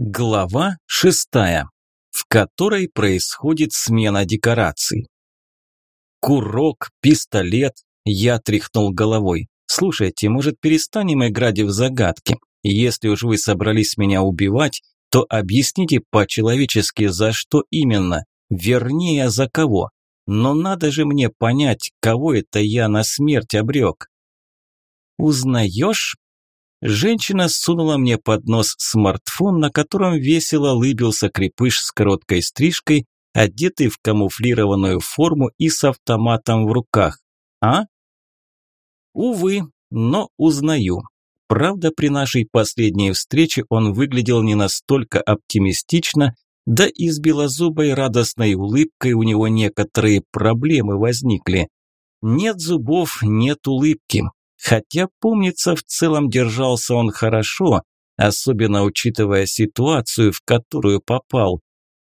Глава шестая, в которой происходит смена декораций. Курок, пистолет, я тряхнул головой. Слушайте, может перестанем играть в загадки? Если уж вы собрались меня убивать, то объясните по-человечески, за что именно, вернее, за кого. Но надо же мне понять, кого это я на смерть обрек. Узнаешь? Женщина сунула мне под нос смартфон, на котором весело лыбился крепыш с короткой стрижкой, одетый в камуфлированную форму и с автоматом в руках. А? Увы, но узнаю. Правда, при нашей последней встрече он выглядел не настолько оптимистично, да и с белозубой радостной улыбкой у него некоторые проблемы возникли. Нет зубов, нет улыбки. Хотя, помнится, в целом держался он хорошо, особенно учитывая ситуацию, в которую попал.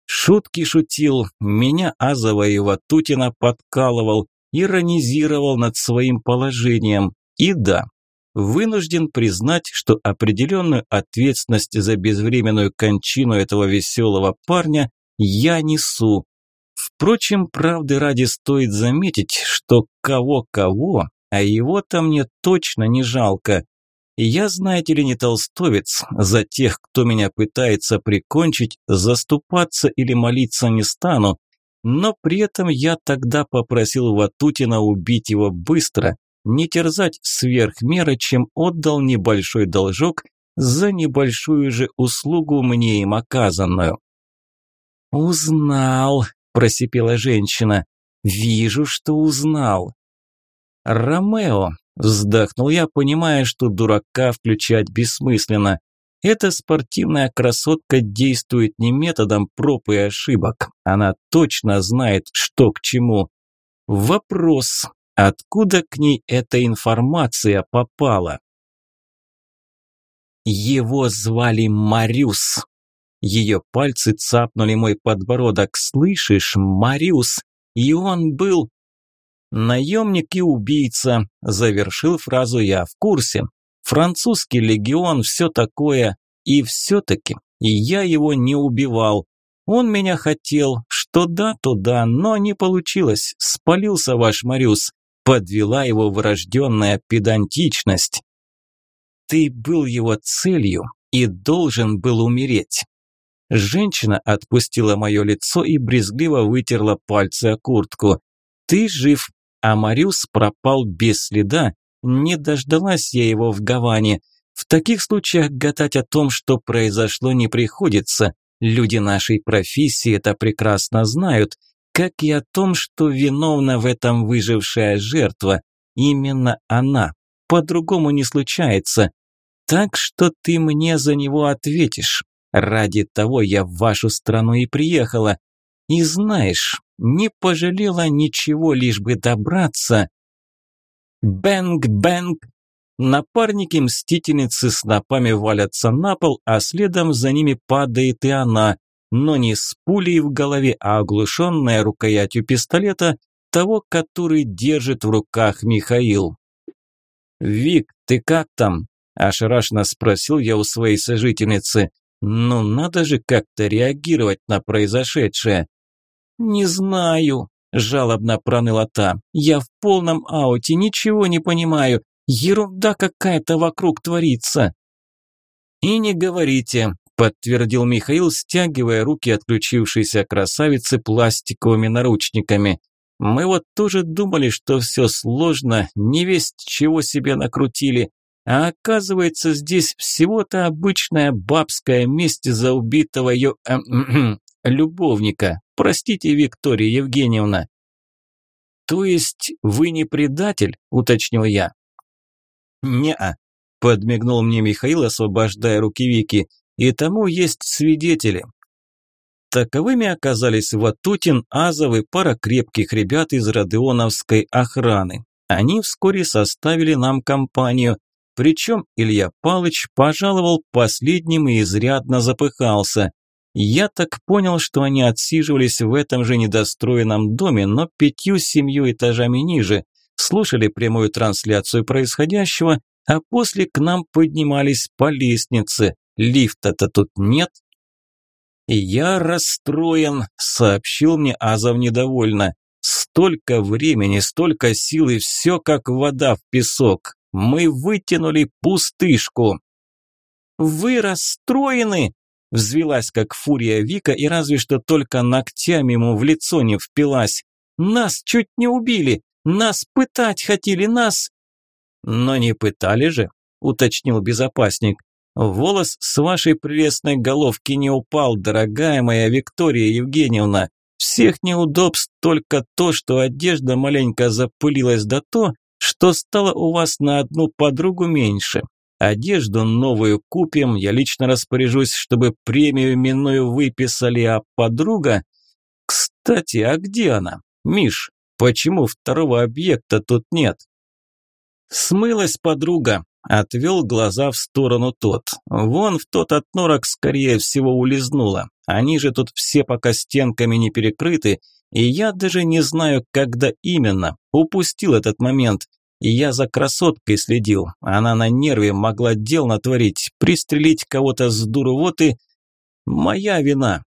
Шутки шутил, меня Азова и Ватутина подкалывал, иронизировал над своим положением. И да, вынужден признать, что определенную ответственность за безвременную кончину этого веселого парня я несу. Впрочем, правды ради стоит заметить, что кого-кого, а его-то мне точно не жалко. Я, знаете ли, не толстовец, за тех, кто меня пытается прикончить, заступаться или молиться не стану, но при этом я тогда попросил Ватутина убить его быстро, не терзать сверх меры, чем отдал небольшой должок за небольшую же услугу мне им оказанную. «Узнал», – просипела женщина. «Вижу, что узнал. «Ромео!» – вздохнул я, понимая, что дурака включать бессмысленно. Эта спортивная красотка действует не методом проб и ошибок. Она точно знает, что к чему. Вопрос, откуда к ней эта информация попала? Его звали Мариус. Ее пальцы цапнули мой подбородок. «Слышишь, Мариус?» И он был «Наемник и убийца», – завершил фразу я в курсе. «Французский легион, все такое. И все-таки я его не убивал. Он меня хотел, что да, то да, но не получилось. Спалился ваш Мариус. Подвела его врожденная педантичность. Ты был его целью и должен был умереть. Женщина отпустила мое лицо и брезгливо вытерла пальцы о куртку. Ты жив, а Мариус пропал без следа, не дождалась я его в Гаване. В таких случаях гадать о том, что произошло, не приходится. Люди нашей профессии это прекрасно знают, как и о том, что виновна в этом выжившая жертва. Именно она. По-другому не случается. Так что ты мне за него ответишь. Ради того я в вашу страну и приехала. И знаешь, не пожалела ничего, лишь бы добраться. Бэнг-бэнг! Напарники мстительницы снопами валятся на пол, а следом за ними падает и она, но не с пулей в голове, а оглушенная рукоятью пистолета того, который держит в руках Михаил. «Вик, ты как там?» – ошарашенно спросил я у своей сожительницы. «Ну, надо же как-то реагировать на произошедшее». «Не знаю», – жалобно проныла та. «Я в полном ауте, ничего не понимаю. Ерунда какая-то вокруг творится». «И не говорите», – подтвердил Михаил, стягивая руки отключившейся красавицы пластиковыми наручниками. «Мы вот тоже думали, что все сложно, не весть чего себе накрутили, а оказывается здесь всего-то обычная бабская месть за убитого ее э, любовника. Простите, Виктория Евгеньевна. То есть вы не предатель, уточнил я. Не-а, подмигнул мне Михаил, освобождая руки Вики. И тому есть свидетели. Таковыми оказались Ватутин, Азов и пара крепких ребят из Родионовской охраны. Они вскоре составили нам компанию, причем Илья Палыч пожаловал последним и изрядно запыхался. Я так понял, что они отсиживались в этом же недостроенном доме, но пятью-семью этажами ниже, слушали прямую трансляцию происходящего, а после к нам поднимались по лестнице. Лифта-то тут нет, «Я расстроен», – сообщил мне Азов недовольно. «Столько времени, столько сил и все как вода в песок. Мы вытянули пустышку». «Вы расстроены?» – взвелась как фурия Вика и разве что только ногтями ему в лицо не впилась. «Нас чуть не убили! Нас пытать хотели, нас...» «Но не пытали же», – уточнил безопасник. Волос с вашей прелестной головки не упал, дорогая моя Виктория Евгеньевна. Всех неудобств только то, что одежда маленько запылилась, да то, что стало у вас на одну подругу меньше. Одежду новую купим, я лично распоряжусь, чтобы премию именную выписали, а подруга... Кстати, а где она? Миш, почему второго объекта тут нет? Смылась подруга, Отвел глаза в сторону тот. Вон в тот отнорок, скорее всего, улизнула. Они же тут все пока стенками не перекрыты, и я даже не знаю, когда именно. Упустил этот момент. Я за красоткой следил. Она на нерве могла дел натворить, пристрелить кого-то с дуру, вот и... Моя вина.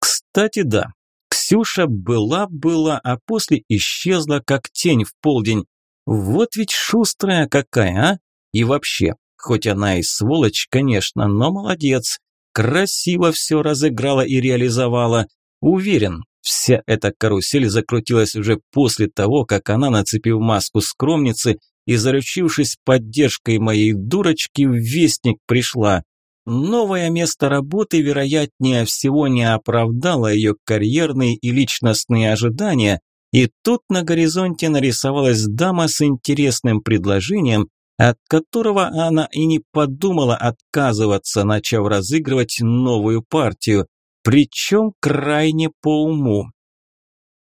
Кстати, да. Ксюша была-была, а после исчезла, как тень в полдень. Вот ведь шустрая какая, а? И вообще, хоть она и сволочь, конечно, но молодец. Красиво все разыграла и реализовала. Уверен, вся эта карусель закрутилась уже после того, как она, нацепив маску скромницы и заручившись поддержкой моей дурочки, в вестник пришла. Новое место работы, вероятнее всего, не оправдало ее карьерные и личностные ожидания, и тут на горизонте нарисовалась дама с интересным предложением, от которого она и не подумала отказываться, начав разыгрывать новую партию, причем крайне по уму.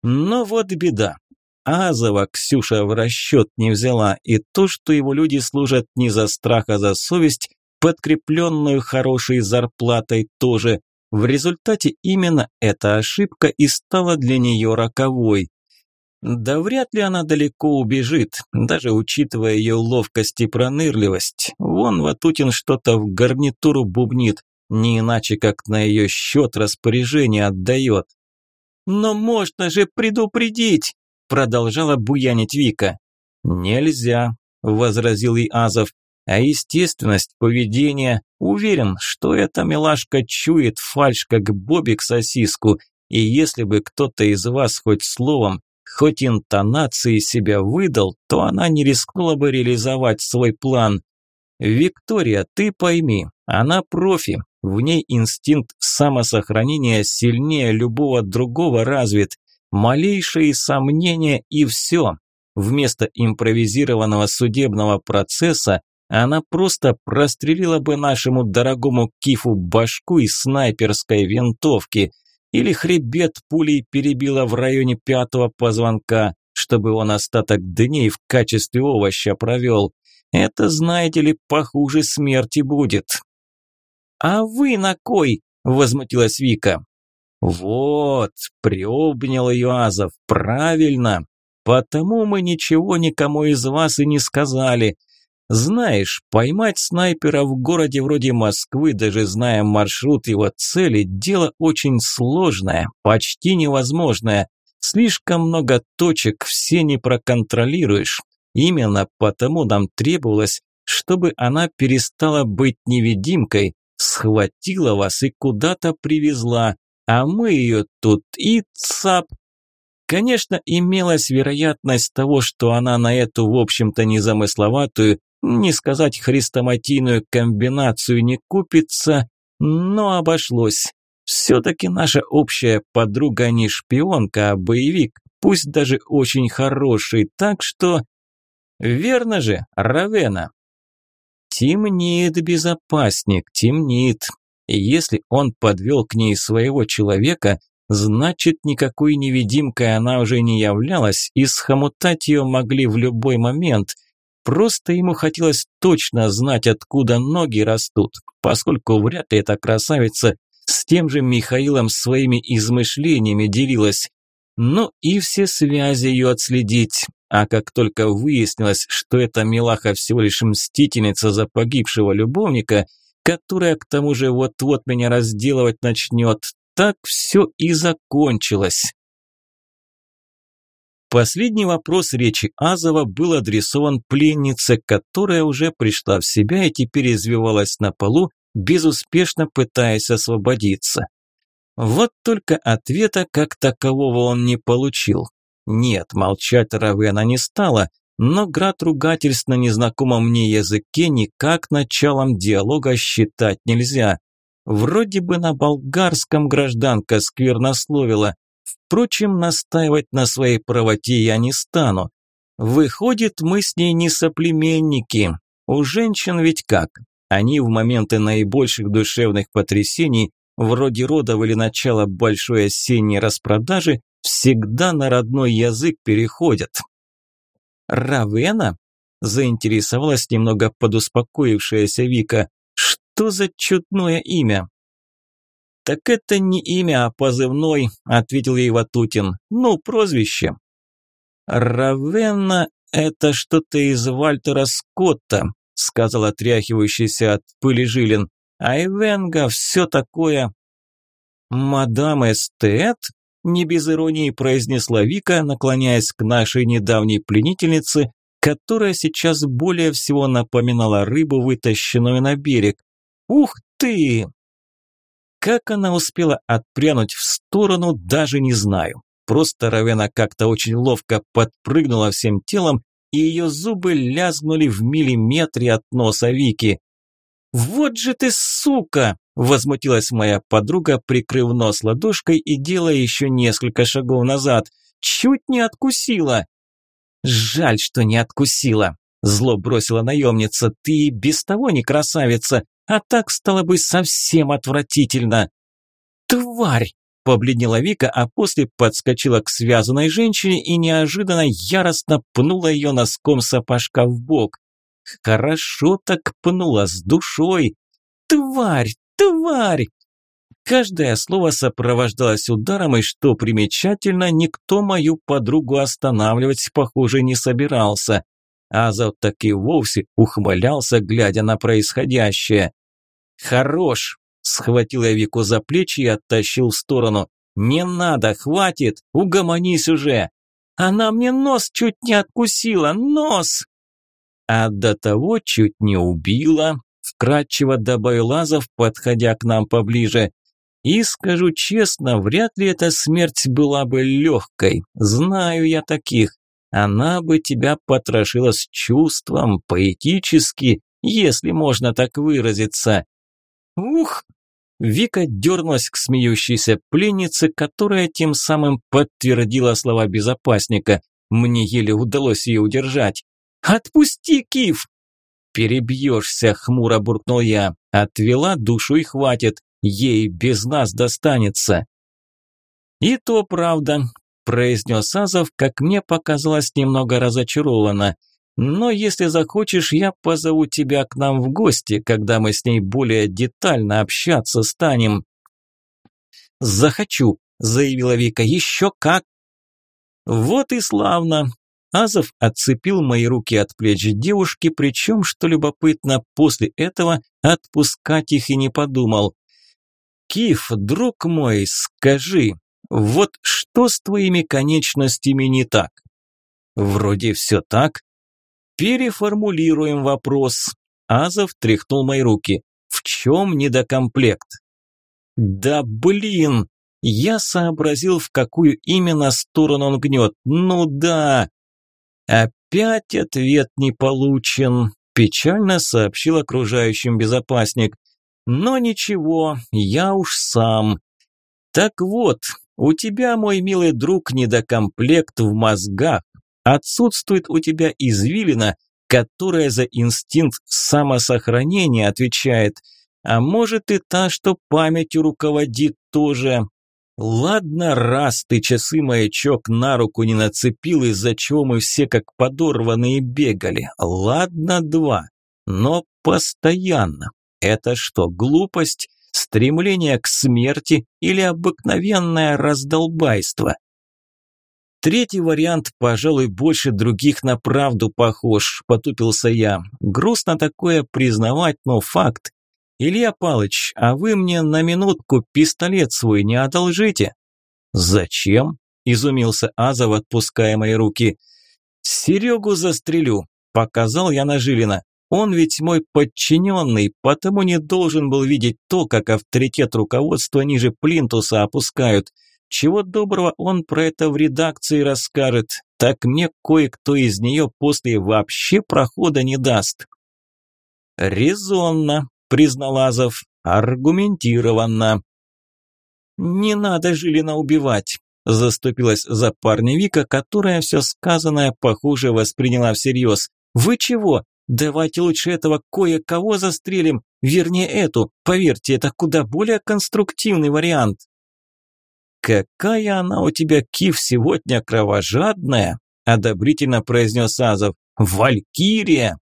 Но вот беда. Азова Ксюша в расчет не взяла, и то, что его люди служат не за страх, а за совесть, подкрепленную хорошей зарплатой тоже. В результате именно эта ошибка и стала для нее роковой. Да вряд ли она далеко убежит, даже учитывая ее ловкость и пронырливость. Вон Ватутин что-то в гарнитуру бубнит, не иначе как на ее счет распоряжение отдает. «Но можно же предупредить!» – продолжала буянить Вика. «Нельзя», – возразил и Азов. «А естественность поведения, уверен, что эта милашка чует фальшь, как бобик сосиску, и если бы кто-то из вас хоть словом хоть интонации себя выдал, то она не рискнула бы реализовать свой план. Виктория, ты пойми, она профи, в ней инстинкт самосохранения сильнее любого другого развит. Малейшие сомнения и все. Вместо импровизированного судебного процесса она просто прострелила бы нашему дорогому кифу башку из снайперской винтовки – или хребет пулей перебило в районе пятого позвонка, чтобы он остаток дней в качестве овоща провел. Это, знаете ли, похуже смерти будет. «А вы на кой?» – возмутилась Вика. «Вот», – приобнял ее «правильно. Потому мы ничего никому из вас и не сказали. Знаешь, поймать снайпера в городе вроде Москвы, даже зная маршрут его цели, дело очень сложное, почти невозможное. Слишком много точек, все не проконтролируешь. Именно потому нам требовалось, чтобы она перестала быть невидимкой, схватила вас и куда-то привезла, а мы ее тут и цап. Конечно, имелась вероятность того, что она на эту, в общем-то, незамысловатую не сказать хрестоматийную комбинацию не купится, но обошлось. Все-таки наша общая подруга не шпионка, а боевик, пусть даже очень хороший, так что... Верно же, Равена? Темнеет безопасник, темнеет. И если он подвел к ней своего человека, значит никакой невидимкой она уже не являлась, и схомутать ее могли в любой момент – Просто ему хотелось точно знать, откуда ноги растут, поскольку вряд ли эта красавица с тем же Михаилом своими измышлениями делилась. Ну и все связи ее отследить. А как только выяснилось, что эта милаха всего лишь мстительница за погибшего любовника, которая к тому же вот-вот меня разделывать начнет. Так все и закончилось. Последний вопрос речи Азова был адресован пленнице, которая уже пришла в себя и теперь извивалась на полу, безуспешно пытаясь освободиться. Вот только ответа как такового он не получил. Нет, молчать Равена не стала, но град ругательств на незнакомом мне языке никак началом диалога считать нельзя. Вроде бы на болгарском гражданка сквернословила, впрочем, настаивать на своей правоте я не стану. Выходит, мы с ней не соплеменники. У женщин ведь как? Они в моменты наибольших душевных потрясений, вроде родов или начала большой осенней распродажи, всегда на родной язык переходят. «Равена?» – заинтересовалась немного подуспокоившаяся Вика. «Что за чудное имя?» «Так это не имя, а позывной», – ответил ей Ватутин. «Ну, прозвище». «Равена – это что-то из Вальтера Скотта», – сказал отряхивающийся от пыли Жилин. «Айвенга, все такое». «Мадам Эстет?» Не без иронии произнесла Вика, наклоняясь к нашей недавней пленительнице, которая сейчас более всего напоминала рыбу, вытащенную на берег. «Ух ты!» Как она успела отпрянуть в сторону, даже не знаю. Просто Равена как-то очень ловко подпрыгнула всем телом, и ее зубы лязгнули в миллиметре от носа Вики. «Вот же ты сука!» Возмутилась моя подруга, прикрыв нос ладошкой и делая еще несколько шагов назад. «Чуть не откусила!» «Жаль, что не откусила!» Зло бросила наемница. «Ты без того не красавица, а так стало бы совсем отвратительно!» «Тварь!» Побледнела Вика, а после подскочила к связанной женщине и неожиданно яростно пнула ее носком сапожка в бок. Хорошо так пнула, с душой. «Тварь! «Тварь!» Каждое слово сопровождалось ударом, и, что примечательно, никто мою подругу останавливать, похоже, не собирался. Азов так и вовсе ухмылялся, глядя на происходящее. «Хорош!» – схватил я Вику за плечи и оттащил в сторону. «Не надо, хватит! Угомонись уже!» «Она мне нос чуть не откусила! Нос!» «А до того чуть не убила!» Вкратчиво добавил Лазов, подходя к нам поближе. И скажу честно, вряд ли эта смерть была бы легкой. Знаю я таких. Она бы тебя потрошила с чувством, поэтически, если можно так выразиться. Ух! Вика дернулась к смеющейся пленнице, которая тем самым подтвердила слова безопасника. Мне еле удалось ее удержать. «Отпусти, Киф!» «Перебьешься», – хмуро буркнул я. «Отвела душу и хватит. Ей без нас достанется». «И то правда», – произнес Азов, как мне показалось немного разочарованно. «Но если захочешь, я позову тебя к нам в гости, когда мы с ней более детально общаться станем». «Захочу», – заявила Вика, – «еще как». «Вот и славно. Азов отцепил мои руки от плеч девушки, причем, что любопытно, после этого отпускать их и не подумал. «Киф, друг мой, скажи, вот что с твоими конечностями не так?» «Вроде все так». «Переформулируем вопрос». Азов тряхнул мои руки. «В чем недокомплект?» «Да блин!» Я сообразил, в какую именно сторону он гнет. «Ну да!» «Опять ответ не получен», – печально сообщил окружающим безопасник. «Но ничего, я уж сам. Так вот, у тебя, мой милый друг, недокомплект в мозгах. Отсутствует у тебя извилина, которая за инстинкт самосохранения отвечает. А может и та, что памятью руководит тоже. Ладно, раз ты часы маячок на руку не нацепил, из-за чего мы все как подорванные бегали. Ладно, два. Но постоянно. Это что, глупость, стремление к смерти или обыкновенное раздолбайство? Третий вариант, пожалуй, больше других на правду похож, потупился я. Грустно такое признавать, но факт. Илья Палыч, а вы мне на минутку пистолет свой не одолжите?» «Зачем?» – изумился Азов, отпуская мои руки. «Серегу застрелю», – показал я на Жилина. «Он ведь мой подчиненный, потому не должен был видеть то, как авторитет руководства ниже плинтуса опускают. Чего доброго он про это в редакции расскажет, так мне кое-кто из нее после вообще прохода не даст». «Резонно», признал Азов, аргументированно. «Не надо Жилина убивать», – заступилась за парня Вика, которая все сказанное, похоже, восприняла всерьез. «Вы чего? Давайте лучше этого кое-кого застрелим, вернее эту. Поверьте, это куда более конструктивный вариант». «Какая она у тебя, Кив, сегодня кровожадная!» – одобрительно произнес Азов. «Валькирия!»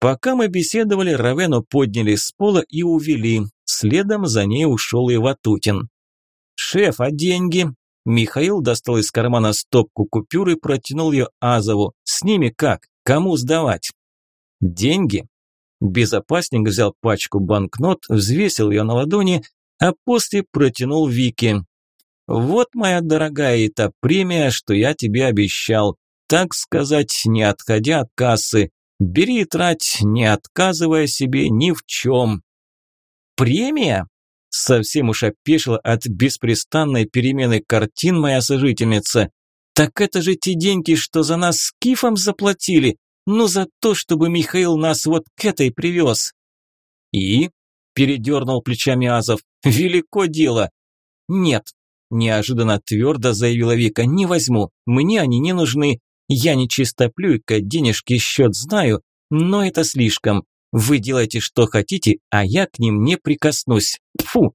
Пока мы беседовали, Равену подняли с пола и увели. Следом за ней ушел и Ватутин. «Шеф, а деньги?» Михаил достал из кармана стопку купюр и протянул ее Азову. «С ними как? Кому сдавать?» «Деньги?» Безопасник взял пачку банкнот, взвесил ее на ладони, а после протянул Вике. «Вот, моя дорогая, это премия, что я тебе обещал. Так сказать, не отходя от кассы. Бери и трать, не отказывая себе ни в чем. Премия? Совсем уж опешила от беспрестанной перемены картин моя сожительница. Так это же те деньги, что за нас с Кифом заплатили. Ну, за то, чтобы Михаил нас вот к этой привез. И? Передернул плечами Азов. Велико дело. Нет, неожиданно твердо заявила Вика. Не возьму, мне они не нужны. Я не чистоплюйка, денежки счет знаю, но это слишком. Вы делайте, что хотите, а я к ним не прикоснусь. Фу.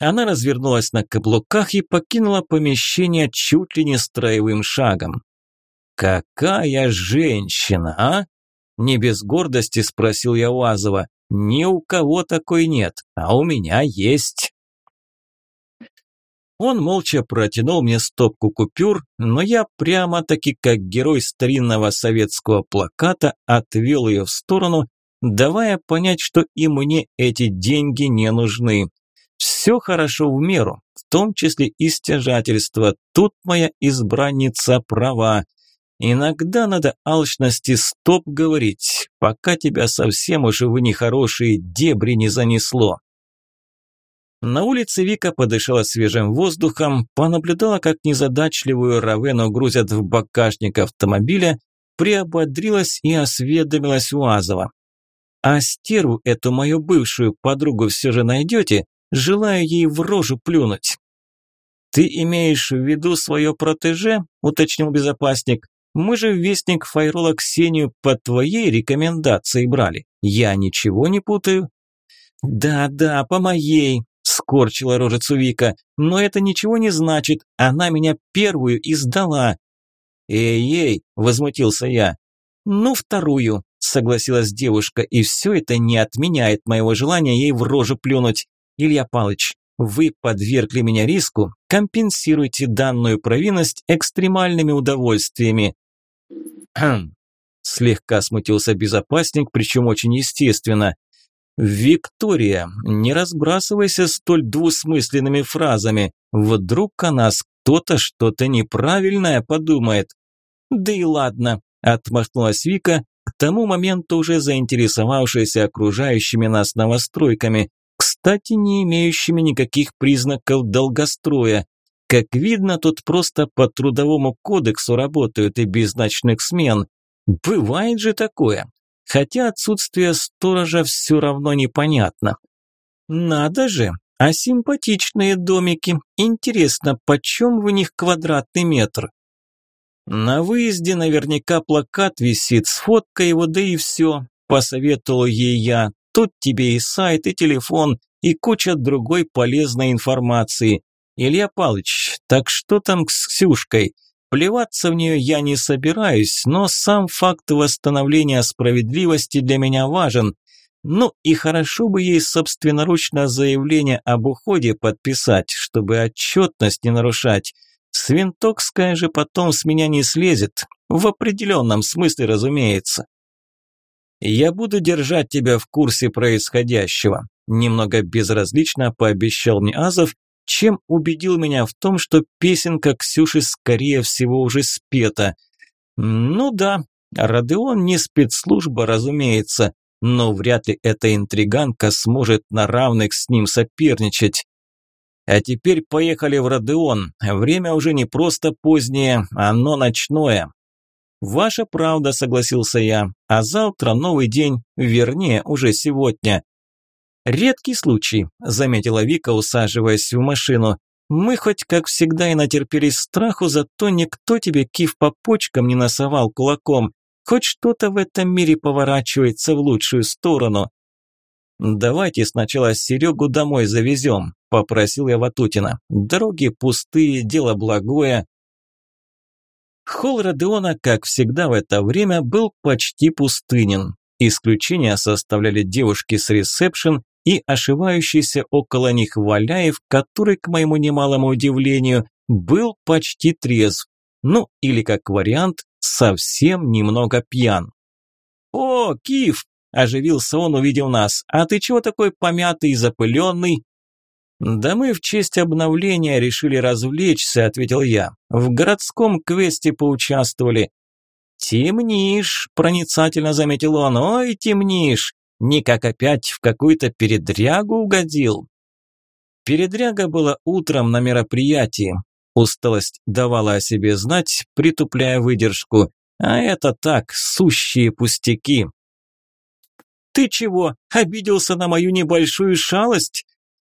Она развернулась на каблуках и покинула помещение чуть ли не строевым шагом. «Какая женщина, а?» Не без гордости спросил я у Азова. «Ни у кого такой нет, а у меня есть». Он молча протянул мне стопку купюр, но я прямо-таки, как герой старинного советского плаката, отвел ее в сторону, давая понять, что и мне эти деньги не нужны. Все хорошо в меру, в том числе и стяжательство. Тут моя избранница права. Иногда надо алчности стоп говорить, пока тебя совсем уже в нехорошие дебри не занесло. На улице Вика подышала свежим воздухом, понаблюдала, как незадачливую Равену грузят в багажник автомобиля, приободрилась и осведомилась у Азова. «А стерву эту мою бывшую подругу все же найдете? Желаю ей в рожу плюнуть». «Ты имеешь в виду свое протеже?» – уточнил безопасник. «Мы же вестник Файрола Ксению по твоей рекомендации брали. Я ничего не путаю?» «Да-да, по моей», скорчила рожицу Вика. «Но это ничего не значит. Она меня первую издала». «Эй-ей!» – возмутился я. «Ну, вторую», – согласилась девушка, и все это не отменяет моего желания ей в рожу плюнуть. «Илья Палыч, вы подвергли меня риску, компенсируйте данную провинность экстремальными удовольствиями». Слегка смутился безопасник, причем очень естественно. «Виктория, не разбрасывайся столь двусмысленными фразами. Вдруг о нас кто-то что-то неправильное подумает». «Да и ладно», – отмахнулась Вика, к тому моменту уже заинтересовавшаяся окружающими нас новостройками, кстати, не имеющими никаких признаков долгостроя. Как видно, тут просто по трудовому кодексу работают и без ночных смен. Бывает же такое хотя отсутствие сторожа все равно непонятно. Надо же, а симпатичные домики. Интересно, почем в них квадратный метр? На выезде наверняка плакат висит, сфоткай его, да и все, посоветовал ей я. Тут тебе и сайт, и телефон, и куча другой полезной информации. Илья Палыч, так что там с Ксюшкой? Плеваться в нее я не собираюсь, но сам факт восстановления справедливости для меня важен. Ну и хорошо бы ей собственноручно заявление об уходе подписать, чтобы отчетность не нарушать. Свинтокская же потом с меня не слезет, в определенном смысле, разумеется. Я буду держать тебя в курсе происходящего. Немного безразлично пообещал мне Азов, чем убедил меня в том, что песенка Ксюши скорее всего уже спета. Ну да, Родеон не спецслужба, разумеется, но вряд ли эта интриганка сможет на равных с ним соперничать. А теперь поехали в Родеон. Время уже не просто позднее, оно ночное. Ваша правда, согласился я. А завтра новый день, вернее, уже сегодня. Редкий случай, заметила Вика, усаживаясь в машину. Мы хоть как всегда и натерпелись страху, зато никто тебе кив по почкам не насовал кулаком. Хоть что-то в этом мире поворачивается в лучшую сторону. «Давайте сначала Серегу домой завезем», – попросил я Ватутина. «Дороги пустые, дело благое». Холл Родеона, как всегда в это время, был почти пустынен. Исключения составляли девушки с ресепшн и ошивающийся около них Валяев, который, к моему немалому удивлению, был почти трезв. Ну, или как вариант, совсем немного пьян. «О, Киев!» – оживился он, увидев нас. «А ты чего такой помятый и запыленный?» «Да мы в честь обновления решили развлечься», – ответил я. «В городском квесте поучаствовали». «Темнишь», – проницательно заметил он. «Ой, темнишь! Никак опять в какую-то передрягу угодил». Передряга была утром на мероприятии. Усталость давала о себе знать, притупляя выдержку. А это так, сущие пустяки. «Ты чего, обиделся на мою небольшую шалость?»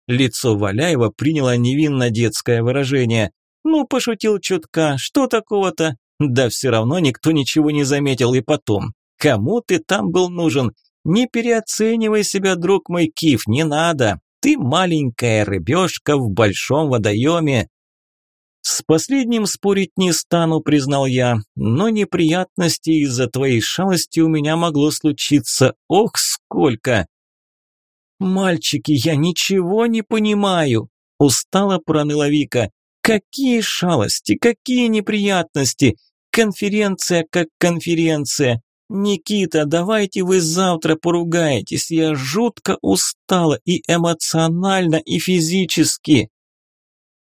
Лицо Валяева приняло невинно детское выражение. «Ну, пошутил чутка, что такого-то? Да все равно никто ничего не заметил, и потом. Кому ты там был нужен? Не переоценивай себя, друг мой Киф, не надо. Ты маленькая рыбешка в большом водоеме. «С последним спорить не стану», – признал я, «но неприятностей из-за твоей шалости у меня могло случиться. Ох, сколько!» «Мальчики, я ничего не понимаю», – устало проныла Вика. «Какие шалости, какие неприятности! Конференция как конференция! Никита, давайте вы завтра поругаетесь, я жутко устала и эмоционально, и физически!»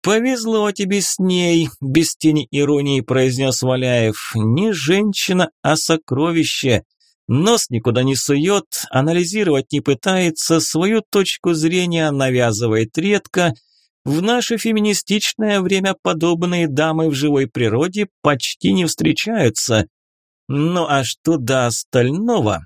«Повезло тебе с ней», – без тени иронии произнес Валяев. «Не женщина, а сокровище. Нос никуда не сует, анализировать не пытается, свою точку зрения навязывает редко. В наше феминистичное время подобные дамы в живой природе почти не встречаются. Ну а что до остального?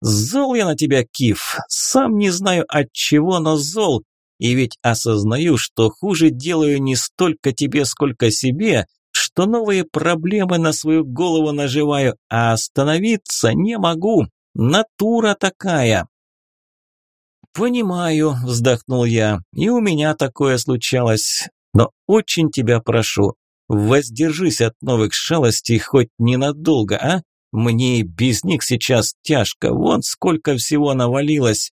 Зол я на тебя, Киф, сам не знаю от чего, но зол. И ведь осознаю, что хуже делаю не столько тебе, сколько себе, что новые проблемы на свою голову наживаю, а остановиться не могу. Натура такая. «Понимаю», – вздохнул я, – «и у меня такое случалось. Но очень тебя прошу, воздержись от новых шалостей хоть ненадолго, а? Мне и без них сейчас тяжко, вон сколько всего навалилось».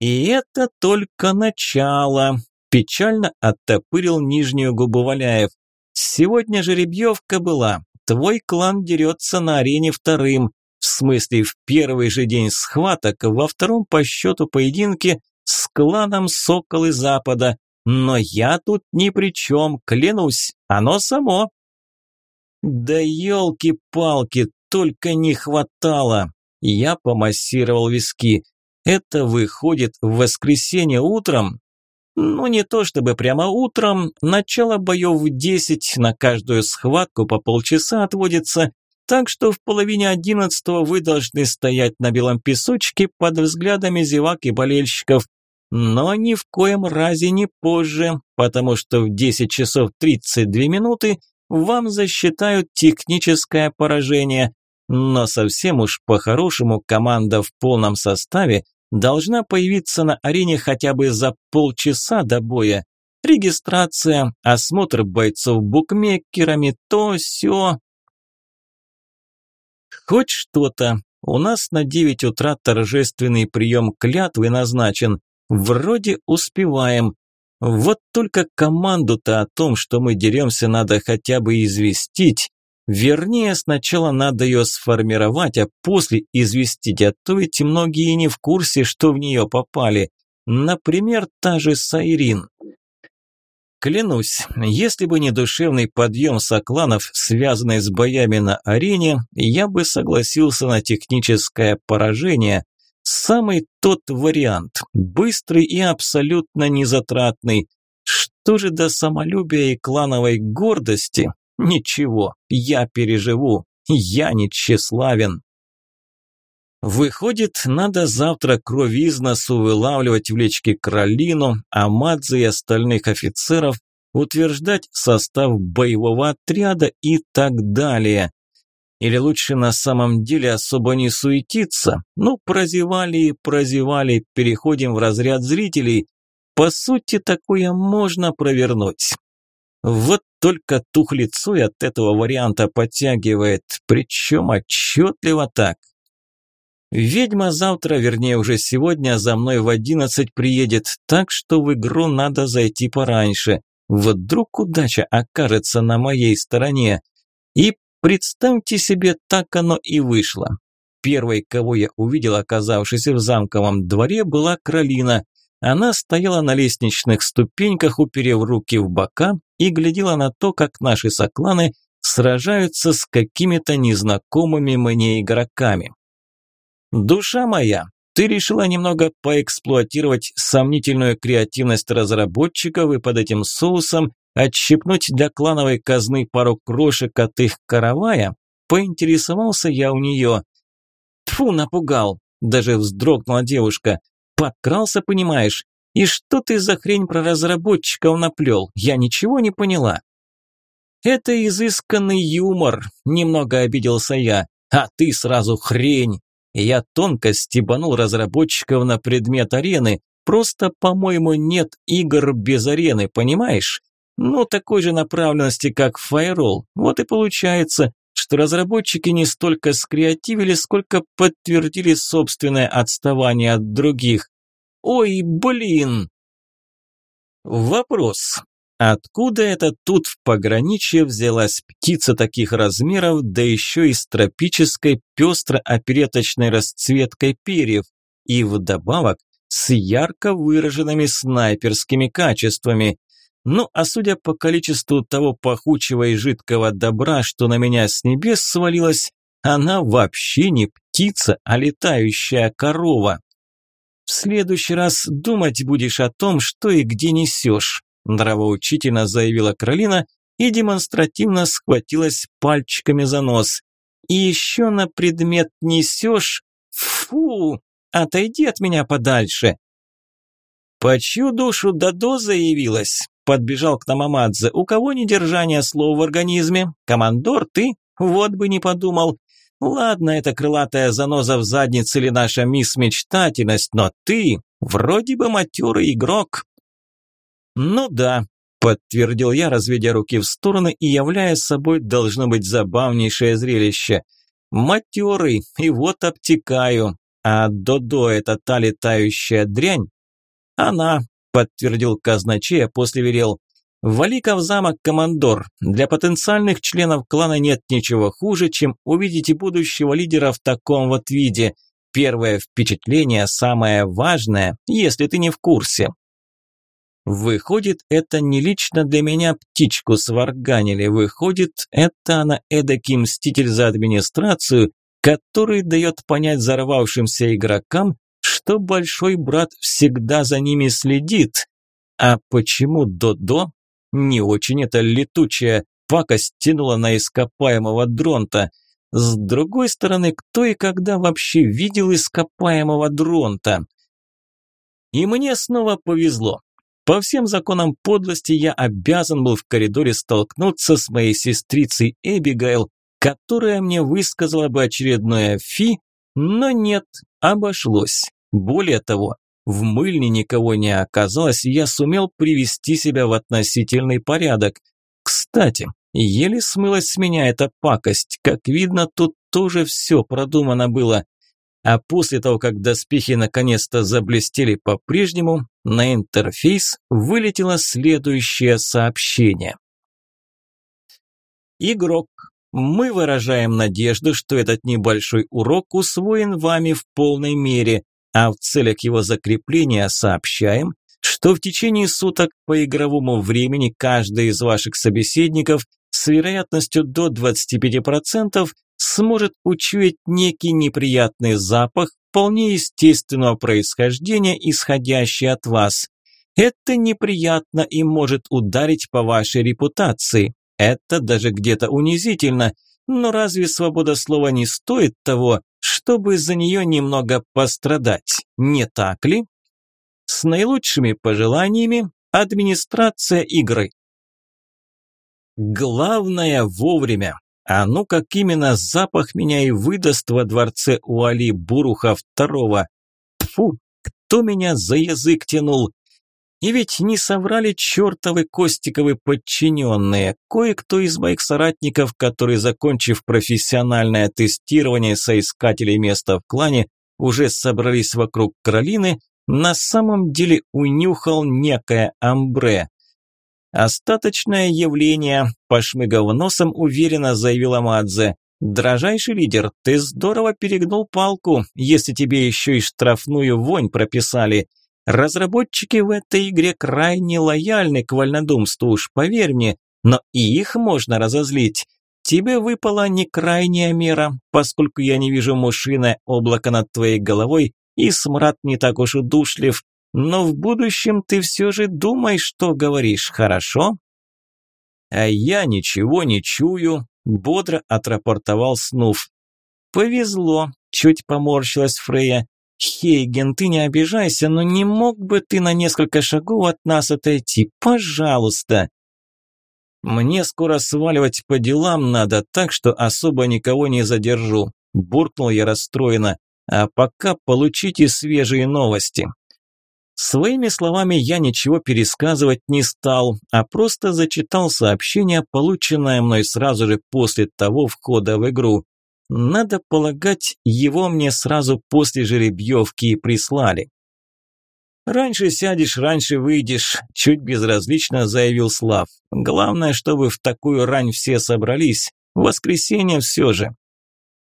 И это только начало. Печально оттопырил нижнюю губу Валяев. Сегодня жеребьевка была. Твой клан дерется на арене вторым. В смысле, в первый же день схваток, во втором по счету поединке с кланом Соколы Запада. Но я тут ни при чем, клянусь, оно само. Да елки-палки, только не хватало. Я помассировал виски. Это выходит в воскресенье утром? Ну, не то чтобы прямо утром. Начало боев в 10, на каждую схватку по полчаса отводится. Так что в половине одиннадцатого вы должны стоять на белом песочке под взглядами зевак и болельщиков. Но ни в коем разе не позже, потому что в 10 часов 32 минуты вам засчитают техническое поражение. Но совсем уж по-хорошему команда в полном составе должна появиться на арене хотя бы за полчаса до боя. Регистрация, осмотр бойцов букмекерами, то все. Хоть что-то. У нас на 9 утра торжественный прием клятвы назначен. Вроде успеваем. Вот только команду-то о том, что мы деремся, надо хотя бы известить. Вернее, сначала надо ее сформировать, а после известить, а то ведь многие не в курсе, что в нее попали. Например, та же Сайрин. Клянусь, если бы не душевный подъем сокланов, связанный с боями на арене, я бы согласился на техническое поражение. Самый тот вариант, быстрый и абсолютно незатратный. Что же до самолюбия и клановой гордости? Ничего, я переживу, я не тщеславен. Выходит, надо завтра кровь из носу вылавливать в лечке Кролину, Амадзе и остальных офицеров, утверждать состав боевого отряда и так далее. Или лучше на самом деле особо не суетиться? Ну, прозевали и прозевали, переходим в разряд зрителей. По сути, такое можно провернуть. Вот только тухлицой от этого варианта подтягивает, причем отчетливо так. Ведьма завтра, вернее уже сегодня, за мной в одиннадцать приедет, так что в игру надо зайти пораньше. Вдруг удача окажется на моей стороне. И представьте себе, так оно и вышло. Первой, кого я увидел, оказавшись в замковом дворе, была Кролина. Она стояла на лестничных ступеньках, уперев руки в бока и глядела на то, как наши сокланы сражаются с какими-то незнакомыми мне игроками. «Душа моя, ты решила немного поэксплуатировать сомнительную креативность разработчиков и под этим соусом отщипнуть для клановой казны пару крошек от их каравая?» Поинтересовался я у нее. Тфу, напугал. Даже вздрогнула девушка. Подкрался, понимаешь. И что ты за хрень про разработчиков наплел? Я ничего не поняла. Это изысканный юмор, немного обиделся я. А ты сразу хрень. Я тонко стебанул разработчиков на предмет арены. Просто, по-моему, нет игр без арены, понимаешь? Ну, такой же направленности, как Firewall. Вот и получается, что разработчики не столько скреативили, сколько подтвердили собственное отставание от других. Ой, блин! Вопрос. Откуда это тут в пограничье взялась птица таких размеров, да еще и с тропической пестро-опереточной расцветкой перьев, и вдобавок с ярко выраженными снайперскими качествами? Ну, а судя по количеству того пахучего и жидкого добра, что на меня с небес свалилось, она вообще не птица, а летающая корова. В следующий раз думать будешь о том, что и где несешь нравоучительно заявила Кролина и демонстративно схватилась пальчиками за нос. И еще на предмет несешь? Фу, отойди от меня подальше. По чью душу Дадо заявилась? Подбежал к Намамадзе. У кого недержание слов в организме? Командор, ты? Вот бы не подумал. Ладно, это крылатая заноза в заднице или наша мисс Мечтательность, но ты вроде бы матерый игрок. «Ну да», – подтвердил я, разведя руки в стороны и являя собой должно быть забавнейшее зрелище. «Матерый, и вот обтекаю. А Додо – это та летающая дрянь?» «Она», – подтвердил казначей, а после велел. «Вали-ка в замок, командор. Для потенциальных членов клана нет ничего хуже, чем увидеть будущего лидера в таком вот виде. Первое впечатление самое важное, если ты не в курсе. Выходит, это не лично для меня птичку сварганили, выходит, это она эдакий мститель за администрацию, который дает понять взорвавшимся игрокам, что большой брат всегда за ними следит. А почему Додо? Не очень эта летучая пакость тянула на ископаемого дронта. С другой стороны, кто и когда вообще видел ископаемого дронта? И мне снова повезло. По всем законам подлости я обязан был в коридоре столкнуться с моей сестрицей Эбигейл, которая мне высказала бы очередное фи, но нет, обошлось. Более того, в мыльне никого не оказалось, я сумел привести себя в относительный порядок. Кстати, еле смылась с меня эта пакость. Как видно, тут тоже все продумано было. А после того, как доспехи наконец-то заблестели по-прежнему, на интерфейс вылетело следующее сообщение. Игрок, Мы выражаем надежду, что этот небольшой урок усвоен вами в полной мере, а в целях его закрепления сообщаем, что в течение суток по игровому времени каждый из ваших собеседников с вероятностью до 25% сможет учуять некий неприятный запах вполне естественного происхождения, исходящий от вас. Это неприятно и может ударить по вашей репутации. Это даже где-то унизительно. Но разве свобода слова не стоит того, чтобы за нее немного пострадать, не так ли? С наилучшими пожеланиями, администрация игры. Главное вовремя. А ну как именно запах меня и выдаст во дворце у Али Буруха II. Фу, кто меня за язык тянул? И ведь не соврали чертовы Костиковы подчиненные. Кое-кто из моих соратников, которые, закончив профессиональное тестирование соискателей места в клане, уже собрались вокруг Каролины, на самом деле унюхал некое амбре. «Остаточное явление», – пошмыгав носом, уверенно заявила Мадзе. «Дрожайший лидер, ты здорово перегнул палку, если тебе еще и штрафную вонь прописали. Разработчики в этой игре крайне лояльны к вольнодумству, уж поверь мне, но и их можно разозлить. Тебе выпала не крайняя мера, поскольку я не вижу мушиное облако над твоей головой, и смрад не так уж удушлив, но в будущем ты все же думай, что говоришь, хорошо?» «А я ничего не чую», – бодро отрапортовал Снув. «Повезло», – чуть поморщилась Фрея. «Хейген, ты не обижайся, но не мог бы ты на несколько шагов от нас отойти? Пожалуйста!» «Мне скоро сваливать по делам надо, так что особо никого не задержу», – буркнул я расстроенно. «А пока получите свежие новости». Своими словами я ничего пересказывать не стал, а просто зачитал сообщение, полученное мной сразу же после того входа в игру. Надо полагать, его мне сразу после жеребьевки и прислали. «Раньше сядешь, раньше выйдешь», – чуть безразлично заявил Слав. «Главное, чтобы в такую рань все собрались. Воскресенье все же».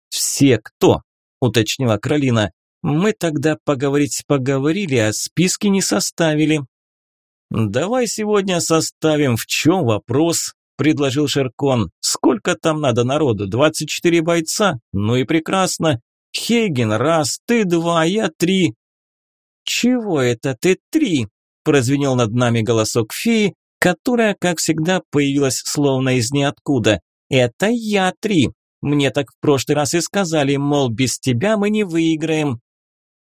«Все кто?» – уточнила Кролина. «Мы тогда поговорить поговорили, а списки не составили». «Давай сегодня составим. В чем вопрос?» – предложил Шеркон. «Сколько там надо народу? 24 бойца? Ну и прекрасно. Хейген раз, ты два, я три». «Чего это ты три?» – прозвенел над нами голосок феи, которая, как всегда, появилась словно из ниоткуда. «Это я три. Мне так в прошлый раз и сказали, мол, без тебя мы не выиграем».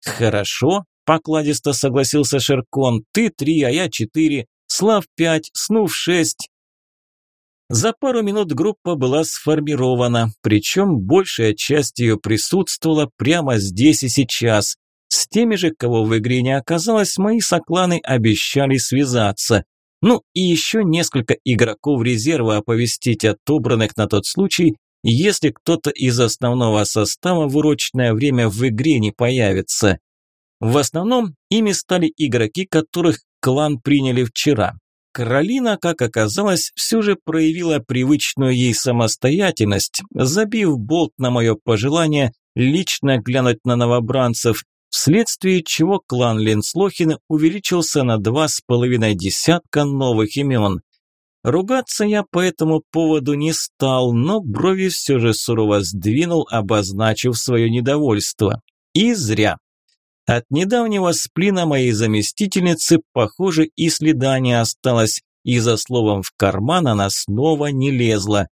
«Хорошо», – покладисто согласился Шеркон. «Ты три, а я четыре. Слав пять, Снув шесть, за пару минут группа была сформирована, причем большая часть ее присутствовала прямо здесь и сейчас. С теми же, кого в игре не оказалось, мои сокланы обещали связаться. Ну и еще несколько игроков резерва оповестить отобранных на тот случай, если кто-то из основного состава в урочное время в игре не появится. В основном ими стали игроки, которых клан приняли вчера. Каролина, как оказалось, все же проявила привычную ей самостоятельность, забив болт на мое пожелание лично глянуть на новобранцев, вследствие чего клан Ленслохина увеличился на два с половиной десятка новых имен. Ругаться я по этому поводу не стал, но брови все же сурово сдвинул, обозначив свое недовольство. И зря. От недавнего сплина моей заместительницы, похоже, и следа не осталось, и за словом в карман она снова не лезла.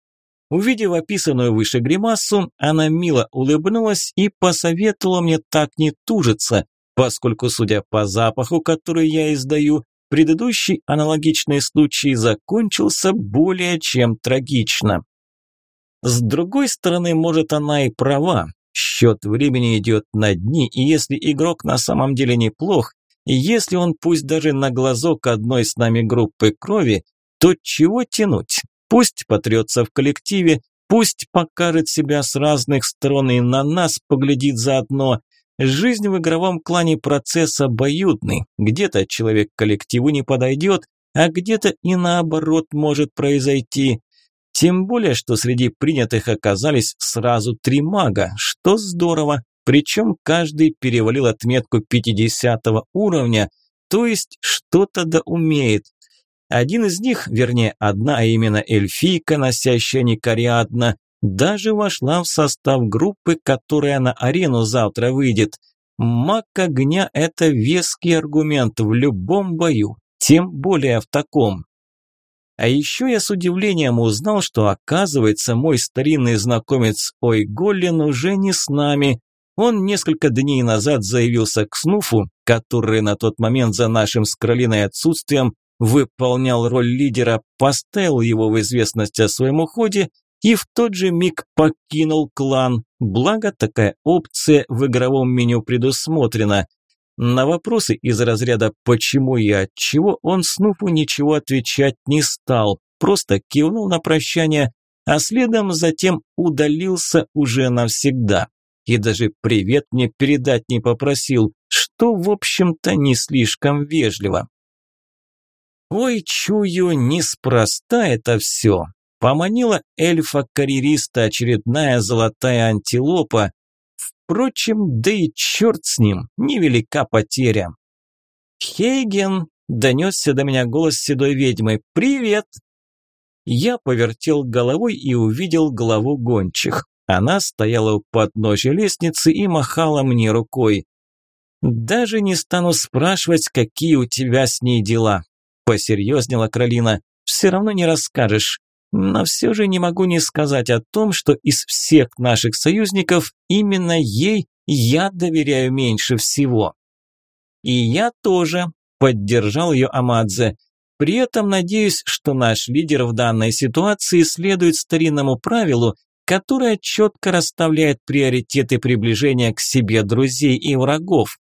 Увидев описанную выше гримасу, она мило улыбнулась и посоветовала мне так не тужиться, поскольку, судя по запаху, который я издаю, предыдущий аналогичный случай закончился более чем трагично. С другой стороны, может, она и права. Счет времени идет на дни, и если игрок на самом деле неплох, и если он пусть даже на глазок одной с нами группы крови, то чего тянуть? Пусть потрется в коллективе, пусть покажет себя с разных сторон и на нас поглядит заодно. Жизнь в игровом клане процесс обоюдный. Где-то человек к коллективу не подойдет, а где-то и наоборот может произойти. Тем более, что среди принятых оказались сразу три мага, что здорово, причем каждый перевалил отметку 50 уровня, то есть что-то да умеет. Один из них, вернее одна, а именно эльфийка, носящая некариадно, даже вошла в состав группы, которая на арену завтра выйдет. Маг огня – это веский аргумент в любом бою, тем более в таком. А еще я с удивлением узнал, что оказывается мой старинный знакомец Ойголлин уже не с нами. Он несколько дней назад заявился к Снуфу, который на тот момент за нашим с Кролиной отсутствием выполнял роль лидера, поставил его в известность о своем уходе и в тот же миг покинул клан, благо такая опция в игровом меню предусмотрена. На вопросы из разряда «почему и от чего» он Снуфу ничего отвечать не стал, просто кивнул на прощание, а следом затем удалился уже навсегда. И даже привет мне передать не попросил, что, в общем-то, не слишком вежливо. Ой, чую, неспроста это все. Поманила эльфа-карьериста очередная золотая антилопа. Впрочем, да и черт с ним, невелика потеря. «Хейген!» – донесся до меня голос седой ведьмы. «Привет!» Я повертел головой и увидел главу гончих. Она стояла у подножия лестницы и махала мне рукой. «Даже не стану спрашивать, какие у тебя с ней дела», – посерьезнела Кролина. «Все равно не расскажешь. Но все же не могу не сказать о том, что из всех наших союзников именно ей я доверяю меньше всего. И я тоже, поддержал ее Амадзе. При этом надеюсь, что наш лидер в данной ситуации следует старинному правилу, которое четко расставляет приоритеты приближения к себе друзей и врагов.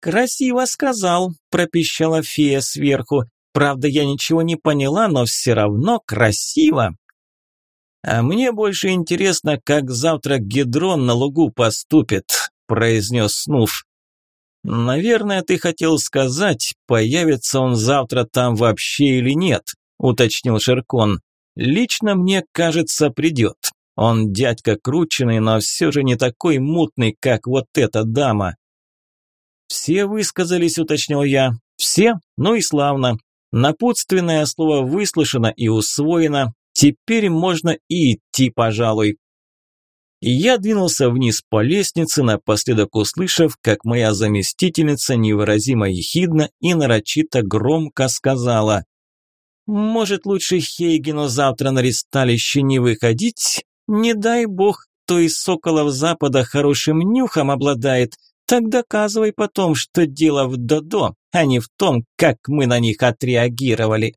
«Красиво сказал», – пропищала фея сверху. Правда, я ничего не поняла, но все равно красиво. А мне больше интересно, как завтра Гидрон на лугу поступит, произнес Снуф. Наверное, ты хотел сказать, появится он завтра там вообще или нет, уточнил Шеркон. Лично мне кажется, придет. Он дядька крученный, но все же не такой мутный, как вот эта дама. Все высказались, уточнил я. Все? Ну и славно. Напутственное слово выслушано и усвоено. Теперь можно и идти, пожалуй. Я двинулся вниз по лестнице, напоследок услышав, как моя заместительница невыразимо ехидно и нарочито громко сказала «Может, лучше Хейгену завтра на ресталище не выходить? Не дай бог, кто из соколов запада хорошим нюхом обладает, так доказывай потом, что дело в Додо, а не в том, как мы на них отреагировали.